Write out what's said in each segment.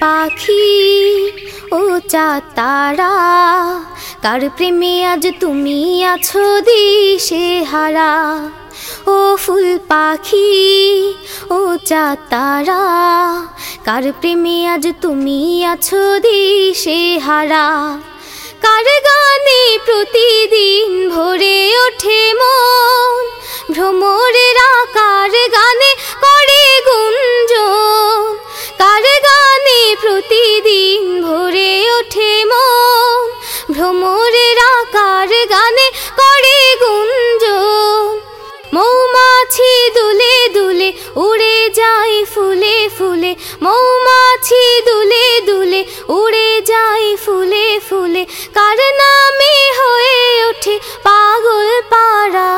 পাখি ও চা তারা, কার প্রেমে আজ তুমি আছো দিশে হারা? ও ফুল পাখি ও চা তারা, কার প্রেমে আজ তুমি আছো দিশে হারা? কার গানে প্রতিদিন ভরে ভ্রমরেরা কার গানে, করে গুঞ্জন। মৌমাছি দুলে দুলে উড়ে যায় ফুলে ফুলে, মৌমাছি দুলে দুলে উড়ে যায় ফুলে ফুলে, কার নামে হয়ে ওঠে পাগল পাড়া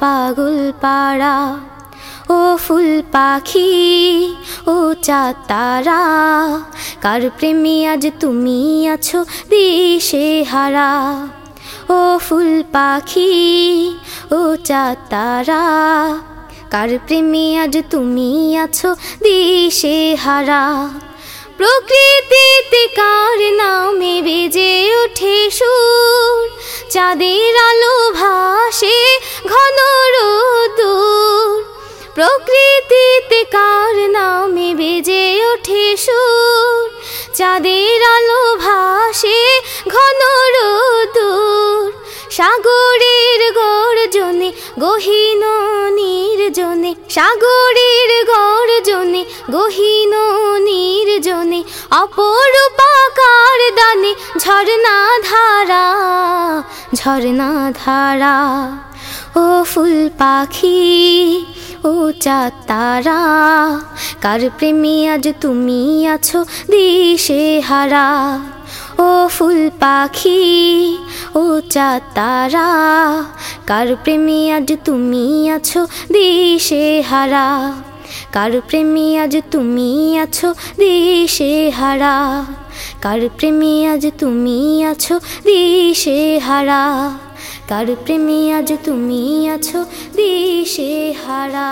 পাগল পাড়া। ও ফুল পাখি ও চা তারা কার প্রেমে আজ তুমি আছো দিশে হারা? ও ফুল পাখি, ও চা তারা কার প্রেমে আজ তুমি আছো দিশে হারা? প্রকৃতিতে কার নামে বেজে ওঠে সুর? চাঁদের আলো ভাসে ঘন রোদুর। প্রকৃতিতে কার নামে বেজে ওঠে সুর। চাঁদের আলো ভাসে ঘন রোদুর। সাগরের গর্জনে, গহীন নির্জনে, সাগরের গর্জনে, গহীন নির্জনে অপরূপাকার দানে ঝর্ণা ধারা ঝর্ণা ধারা। ও ফুল পাখি ও তারা কার প্রেমে আজ তুমি আছো দিশে হারা ও ফুল পাখি ও তারা কার প্রেমে আজ তুমি আছো দিশে হারা কার প্রেমে আজ তুমি আছো দিশে হারা কার প্রেমে আজ তুমি আছো দিশে হারা কার প্রেমে আজ তুমি আছো দিশে হারা?